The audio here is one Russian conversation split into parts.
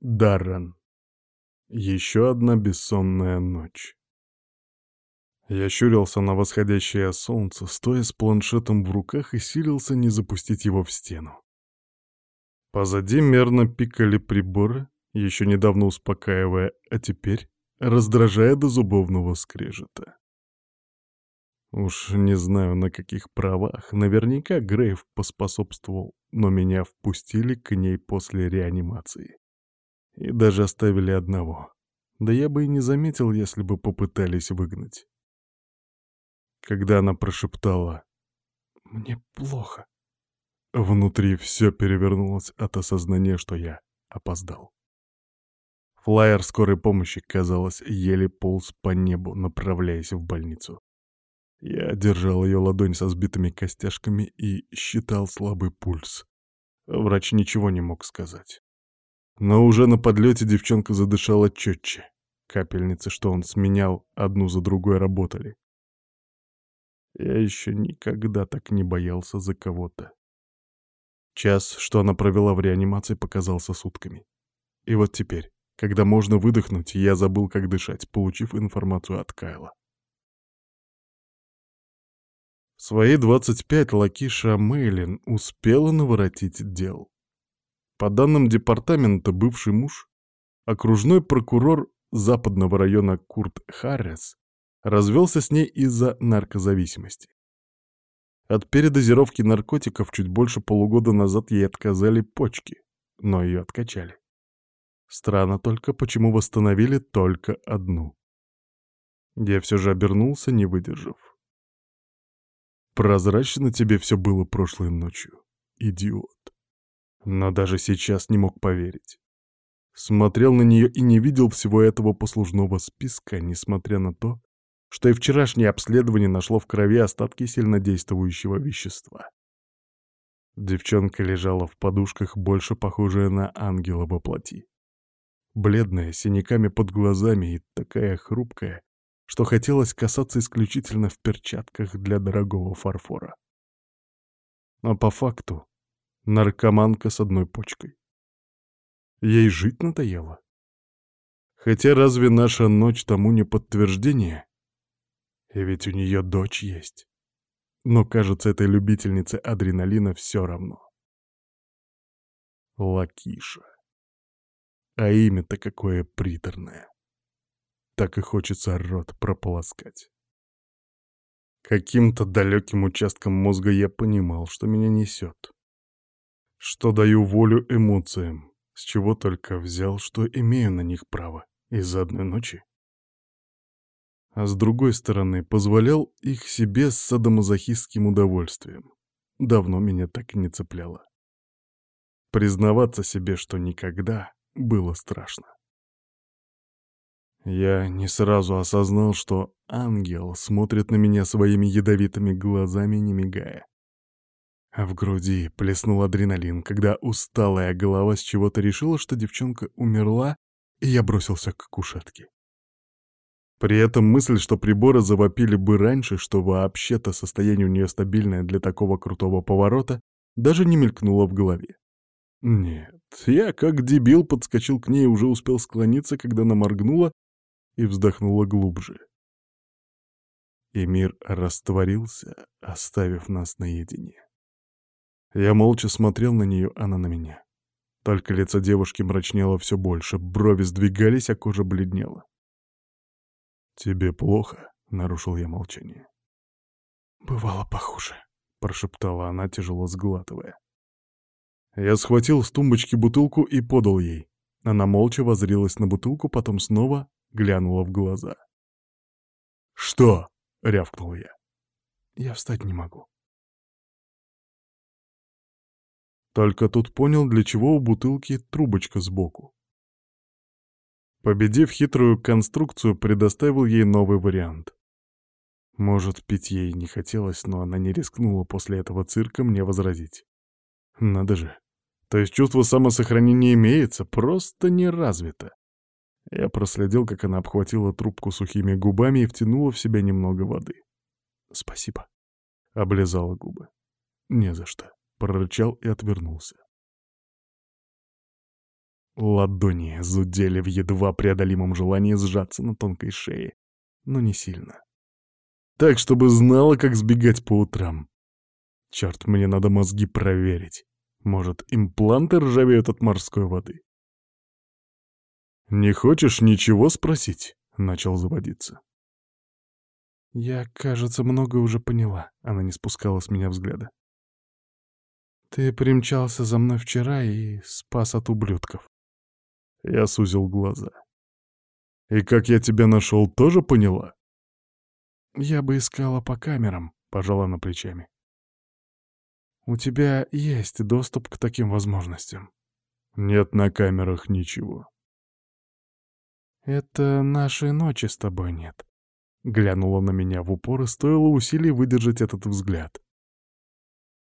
Даррен. Еще одна бессонная ночь. Я щурился на восходящее солнце, стоя с планшетом в руках и силился не запустить его в стену. Позади мерно пикали приборы, еще недавно успокаивая, а теперь раздражая до зубовного скрежета. Уж не знаю, на каких правах, наверняка Грейв поспособствовал, но меня впустили к ней после реанимации. И даже оставили одного. Да я бы и не заметил, если бы попытались выгнать. Когда она прошептала «Мне плохо», внутри все перевернулось от осознания, что я опоздал. Флайер скорой помощи, казалось, еле полз по небу, направляясь в больницу. Я держал ее ладонь со сбитыми костяшками и считал слабый пульс. Врач ничего не мог сказать. Но уже на подлете девчонка задышала четче. Капельницы, что он сменял, одну за другой работали. Я еще никогда так не боялся за кого-то. Час, что она провела в реанимации, показался сутками. И вот теперь, когда можно выдохнуть, я забыл, как дышать, получив информацию от Кайла. В свои 25 Лакиша Мейлин успела наворотить дел. По данным департамента, бывший муж, окружной прокурор западного района Курт Харрис, развелся с ней из-за наркозависимости. От передозировки наркотиков чуть больше полугода назад ей отказали почки, но ее откачали. Странно только, почему восстановили только одну. Я все же обернулся, не выдержав. Прозрачно тебе все было прошлой ночью, идиот но даже сейчас не мог поверить. Смотрел на нее и не видел всего этого послужного списка, несмотря на то, что и вчерашнее обследование нашло в крови остатки сильнодействующего вещества. Девчонка лежала в подушках, больше похожая на ангела во плоти. Бледная, синяками под глазами и такая хрупкая, что хотелось касаться исключительно в перчатках для дорогого фарфора. Но по факту Наркоманка с одной почкой. Ей жить надоело. Хотя разве наша ночь тому не подтверждение? И ведь у нее дочь есть. Но, кажется, этой любительнице адреналина все равно. Лакиша. А имя-то какое приторное. Так и хочется рот прополоскать. Каким-то далеким участком мозга я понимал, что меня несет что даю волю эмоциям, с чего только взял, что имею на них право из-за одной ночи. А с другой стороны, позволял их себе с садомазохистским удовольствием. Давно меня так и не цепляло. Признаваться себе, что никогда, было страшно. Я не сразу осознал, что ангел смотрит на меня своими ядовитыми глазами, не мигая. А в груди плеснул адреналин, когда усталая голова с чего-то решила, что девчонка умерла, и я бросился к кушетке. При этом мысль, что приборы завопили бы раньше, что вообще-то состояние у нее стабильное для такого крутого поворота, даже не мелькнула в голове. Нет, я как дебил подскочил к ней и уже успел склониться, когда она моргнула и вздохнула глубже. И мир растворился, оставив нас наедине. Я молча смотрел на нее, она на меня. Только лицо девушки мрачнело все больше, брови сдвигались, а кожа бледнела. «Тебе плохо?» — нарушил я молчание. «Бывало похуже», — прошептала она, тяжело сглатывая. Я схватил с тумбочки бутылку и подал ей. Она молча возрилась на бутылку, потом снова глянула в глаза. «Что?» — рявкнул я. «Я встать не могу», Только тут понял, для чего у бутылки трубочка сбоку. Победив хитрую конструкцию, предоставил ей новый вариант. Может, пить ей не хотелось, но она не рискнула после этого цирка мне возразить. Надо же. То есть чувство самосохранения имеется, просто не развито. Я проследил, как она обхватила трубку сухими губами и втянула в себя немного воды. «Спасибо», — облизала губы. «Не за что» прорычал и отвернулся. Ладони зудели в едва преодолимом желании сжаться на тонкой шее, но не сильно. Так, чтобы знала, как сбегать по утрам. Черт, мне надо мозги проверить. Может, импланты ржавеют от морской воды? «Не хочешь ничего спросить?» — начал заводиться. «Я, кажется, много уже поняла», — она не спускала с меня взгляда. «Ты примчался за мной вчера и спас от ублюдков». Я сузил глаза. «И как я тебя нашел, тоже поняла?» «Я бы искала по камерам», — пожала на плечами. «У тебя есть доступ к таким возможностям?» «Нет на камерах ничего». «Это нашей ночи с тобой нет», — глянула на меня в упор и стоило усилий выдержать этот взгляд.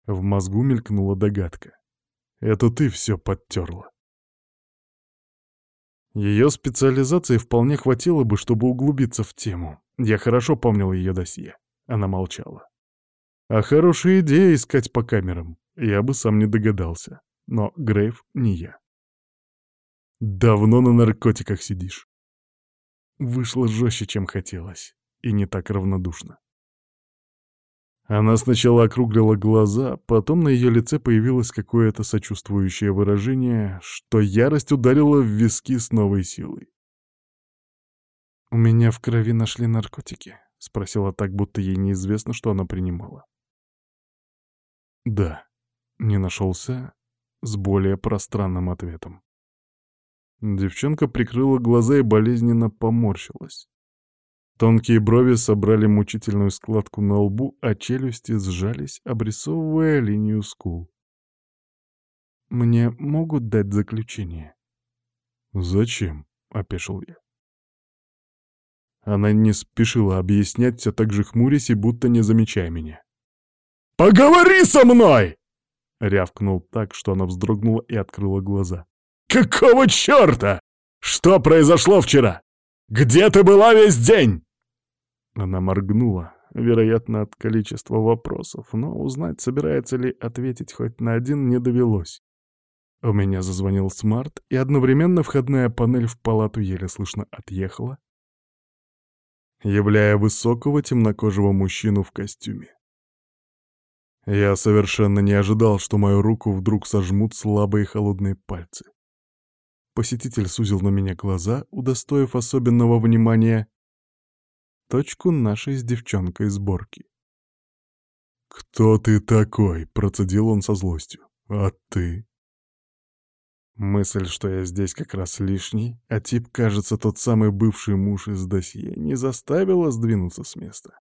В мозгу мелькнула догадка. «Это ты все подтерла». Ее специализации вполне хватило бы, чтобы углубиться в тему. Я хорошо помнил ее досье. Она молчала. А хорошая идея искать по камерам. Я бы сам не догадался. Но Грейв не я. Давно на наркотиках сидишь. Вышло жестче, чем хотелось. И не так равнодушно. Она сначала округлила глаза, потом на ее лице появилось какое-то сочувствующее выражение, что ярость ударила в виски с новой силой. «У меня в крови нашли наркотики?» — спросила так, будто ей неизвестно, что она принимала. «Да», — не нашелся с более пространным ответом. Девчонка прикрыла глаза и болезненно поморщилась. Тонкие брови собрали мучительную складку на лбу, а челюсти сжались, обрисовывая линию скул. «Мне могут дать заключение?» «Зачем?» — опешил я. Она не спешила объяснять, все так же хмурясь и будто не замечая меня. «Поговори со мной!» — рявкнул так, что она вздрогнула и открыла глаза. «Какого черта? Что произошло вчера? Где ты была весь день?» Она моргнула, вероятно, от количества вопросов, но узнать, собирается ли ответить хоть на один, не довелось. У меня зазвонил смарт, и одновременно входная панель в палату еле слышно отъехала, являя высокого темнокожего мужчину в костюме. Я совершенно не ожидал, что мою руку вдруг сожмут слабые холодные пальцы. Посетитель сузил на меня глаза, удостоив особенного внимания точку нашей с девчонкой сборки. «Кто ты такой?» — процедил он со злостью. «А ты?» Мысль, что я здесь как раз лишний, а тип, кажется, тот самый бывший муж из досье, не заставила сдвинуться с места.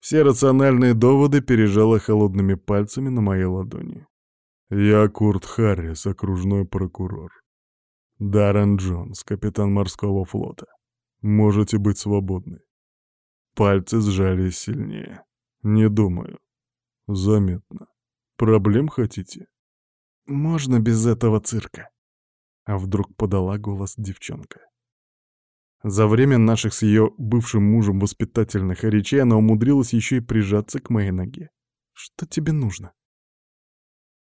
Все рациональные доводы пережала холодными пальцами на моей ладони. «Я Курт Харрис, окружной прокурор. Даррен Джонс, капитан морского флота. Можете быть свободны». Пальцы сжались сильнее. Не думаю. Заметно. Проблем хотите? Можно без этого цирка? А вдруг подала голос девчонка. За время наших с ее бывшим мужем воспитательных речей она умудрилась еще и прижаться к моей ноге. Что тебе нужно?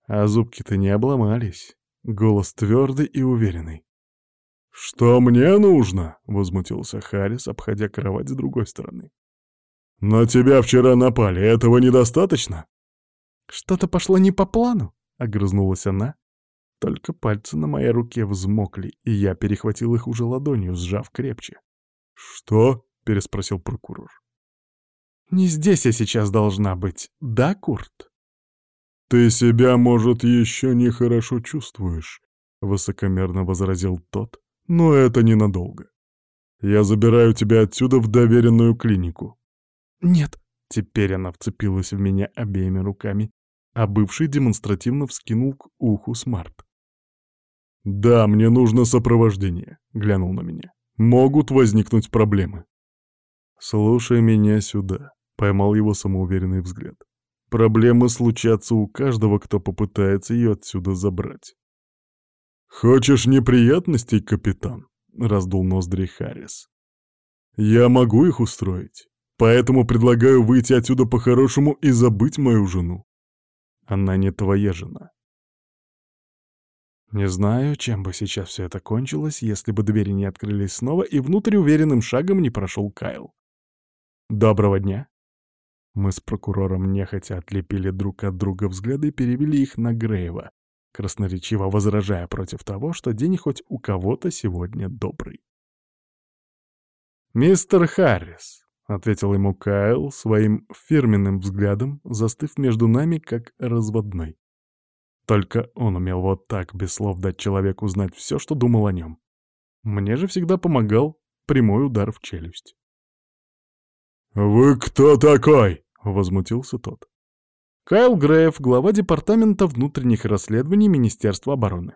А зубки-то не обломались. Голос твердый и уверенный. «Что мне нужно?» — возмутился Харрис, обходя кровать с другой стороны. «На тебя вчера напали, этого недостаточно?» «Что-то пошло не по плану», — огрызнулась она. Только пальцы на моей руке взмокли, и я перехватил их уже ладонью, сжав крепче. «Что?» — переспросил прокурор. «Не здесь я сейчас должна быть, да, Курт?» «Ты себя, может, еще нехорошо чувствуешь», — высокомерно возразил тот, но это ненадолго. Я забираю тебя отсюда в доверенную клинику. Нет. Теперь она вцепилась в меня обеими руками, а бывший демонстративно вскинул к уху смарт. «Да, мне нужно сопровождение», — глянул на меня. «Могут возникнуть проблемы». «Слушай меня сюда», — поймал его самоуверенный взгляд. «Проблемы случатся у каждого, кто попытается ее отсюда забрать». «Хочешь неприятностей, капитан?» — раздул ноздри Харрис. «Я могу их устроить, поэтому предлагаю выйти отсюда по-хорошему и забыть мою жену. Она не твоя жена». Не знаю, чем бы сейчас все это кончилось, если бы двери не открылись снова, и внутрь уверенным шагом не прошел Кайл. «Доброго дня!» Мы с прокурором нехотя отлепили друг от друга взгляды и перевели их на Грейва, красноречиво возражая против того, что день хоть у кого-то сегодня добрый. «Мистер Харрис», — ответил ему Кайл своим фирменным взглядом, застыв между нами как разводной. Только он умел вот так, без слов, дать человеку узнать все, что думал о нем. Мне же всегда помогал прямой удар в челюсть. «Вы кто такой?» — возмутился тот. Кайл Греев, глава Департамента внутренних расследований Министерства обороны.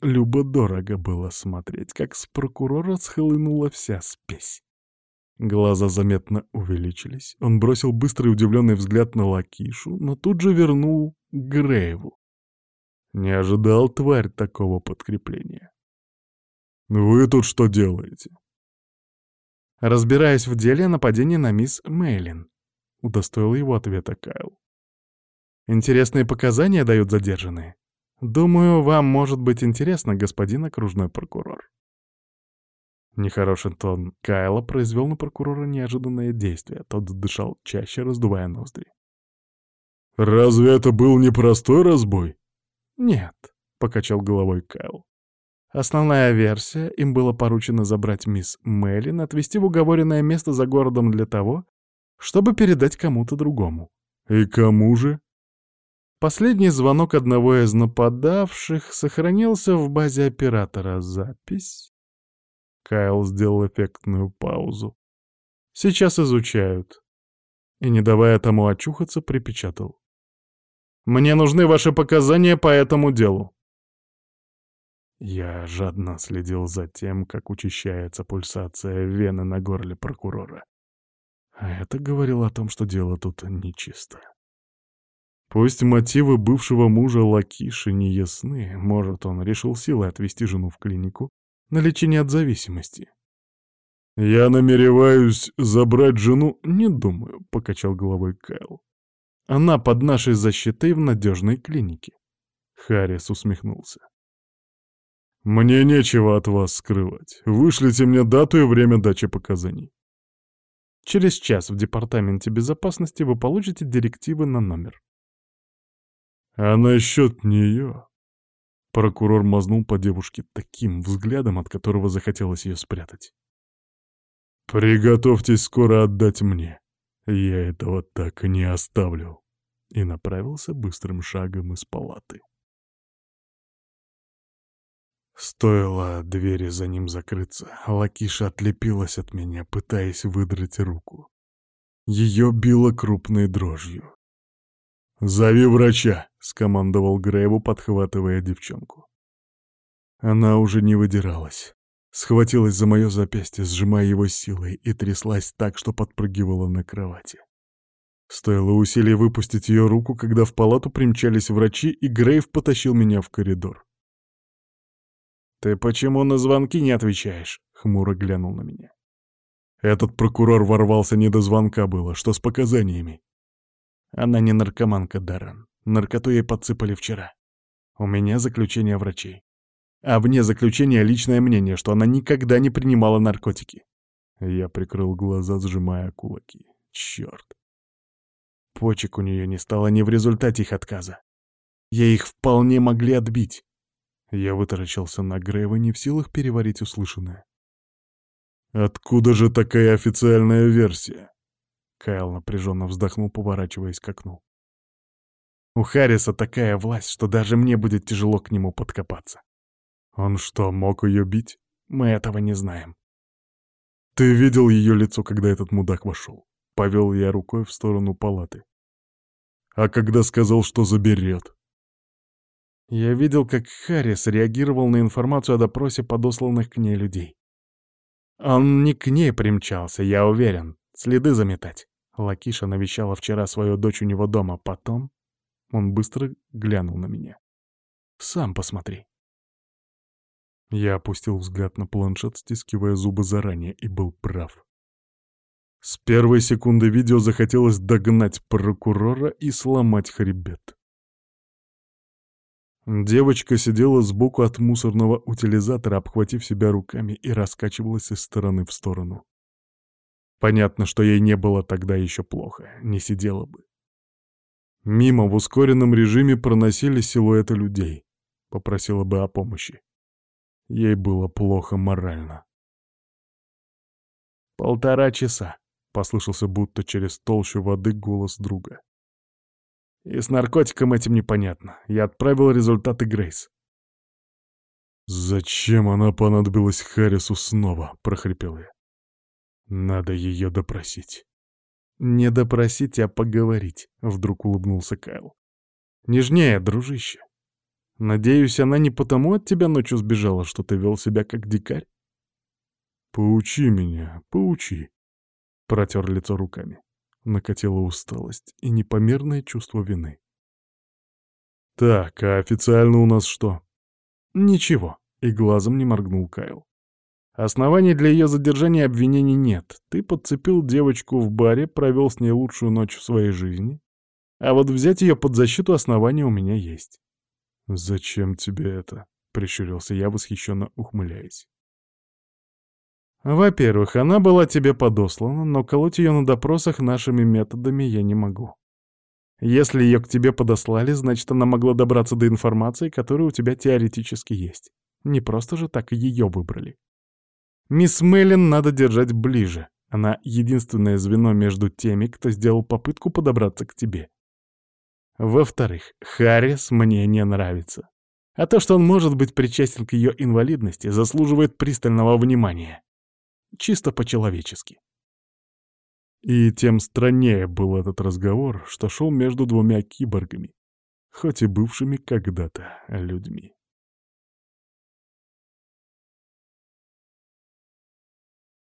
Любо-дорого было смотреть, как с прокурора схлынула вся спесь. Глаза заметно увеличились. Он бросил быстрый удивленный взгляд на Лакишу, но тут же вернул к Грееву. Не ожидал тварь такого подкрепления. «Вы тут что делаете?» разбираясь в деле о нападении на мисс Мейлин. Удостоил его ответа Кайл. Интересные показания дают задержанные. Думаю, вам может быть интересно, господин окружной прокурор. Нехороший тон Кайла произвел на прокурора неожиданное действие. Тот дышал чаще, раздувая ноздри. «Разве это был непростой разбой?» «Нет», — покачал головой Кайл. Основная версия, им было поручено забрать мисс Меллин, отвезти в уговоренное место за городом для того, чтобы передать кому-то другому. И кому же? Последний звонок одного из нападавших сохранился в базе оператора. Запись. Кайл сделал эффектную паузу. Сейчас изучают. И, не давая тому очухаться, припечатал. «Мне нужны ваши показания по этому делу». Я жадно следил за тем, как учащается пульсация вены на горле прокурора. А это говорило о том, что дело тут нечисто. Пусть мотивы бывшего мужа Лакиши не ясны, может, он решил силой отвезти жену в клинику на лечение от зависимости. «Я намереваюсь забрать жену, не думаю», — покачал головой Кайл. «Она под нашей защитой в надежной клинике». Харрис усмехнулся. «Мне нечего от вас скрывать. Вышлите мне дату и время дачи показаний. Через час в Департаменте безопасности вы получите директивы на номер». «А насчет нее...» Прокурор мазнул по девушке таким взглядом, от которого захотелось ее спрятать. «Приготовьтесь скоро отдать мне. Я этого так не оставлю». И направился быстрым шагом из палаты. Стоило двери за ним закрыться, Лакиша отлепилась от меня, пытаясь выдрать руку. Ее било крупной дрожью. «Зови врача!» — скомандовал Грейву, подхватывая девчонку. Она уже не выдиралась. Схватилась за мое запястье, сжимая его силой, и тряслась так, что подпрыгивала на кровати. Стоило усилий выпустить ее руку, когда в палату примчались врачи, и Грейв потащил меня в коридор. «Ты почему на звонки не отвечаешь?» — хмуро глянул на меня. «Этот прокурор ворвался не до звонка было. Что с показаниями?» «Она не наркоманка, Даррен. Наркоту ей подсыпали вчера. У меня заключение врачей. А вне заключения личное мнение, что она никогда не принимала наркотики». Я прикрыл глаза, сжимая кулаки. Черт. Почек у нее не стало не в результате их отказа. Ей их вполне могли отбить. Я вытаращился на Грейва, не в силах переварить услышанное. «Откуда же такая официальная версия?» Кайл напряженно вздохнул, поворачиваясь к окну. «У Харриса такая власть, что даже мне будет тяжело к нему подкопаться. Он что, мог ее бить? Мы этого не знаем». «Ты видел ее лицо, когда этот мудак вошел?» Повел я рукой в сторону палаты. «А когда сказал, что заберет?» Я видел, как Харрис реагировал на информацию о допросе подосланных к ней людей. Он не к ней примчался, я уверен. Следы заметать. Лакиша навещала вчера свою дочь у него дома, потом... Он быстро глянул на меня. «Сам посмотри». Я опустил взгляд на планшет, стискивая зубы заранее, и был прав. С первой секунды видео захотелось догнать прокурора и сломать хребет. Девочка сидела сбоку от мусорного утилизатора, обхватив себя руками и раскачивалась из стороны в сторону. Понятно, что ей не было тогда еще плохо, не сидела бы. Мимо в ускоренном режиме проносились силуэты людей. Попросила бы о помощи. Ей было плохо морально. «Полтора часа», — послышался будто через толщу воды голос друга. «И с наркотиком этим непонятно. Я отправил результаты Грейс». «Зачем она понадобилась Харрису снова?» — прохрипел я. «Надо ее допросить». «Не допросить, а поговорить», — вдруг улыбнулся Кайл. «Нежнее, дружище. Надеюсь, она не потому от тебя ночью сбежала, что ты вел себя как дикарь?» «Поучи меня, поучи», — протер лицо руками. Накатила усталость и непомерное чувство вины. «Так, а официально у нас что?» «Ничего», — и глазом не моргнул Кайл. Оснований для ее задержания обвинений нет. Ты подцепил девочку в баре, провел с ней лучшую ночь в своей жизни. А вот взять ее под защиту основания у меня есть. «Зачем тебе это?» — прищурился я, восхищенно ухмыляясь. «Во-первых, она была тебе подослана, но колоть ее на допросах нашими методами я не могу. Если ее к тебе подослали, значит, она могла добраться до информации, которая у тебя теоретически есть. Не просто же так ее выбрали. Мисс Меллин надо держать ближе. Она единственное звено между теми, кто сделал попытку подобраться к тебе. Во-вторых, Харрис мне не нравится. А то, что он может быть причастен к ее инвалидности, заслуживает пристального внимания. Чисто по-человечески. И тем страннее был этот разговор, что шел между двумя киборгами, хоть и бывшими когда-то людьми.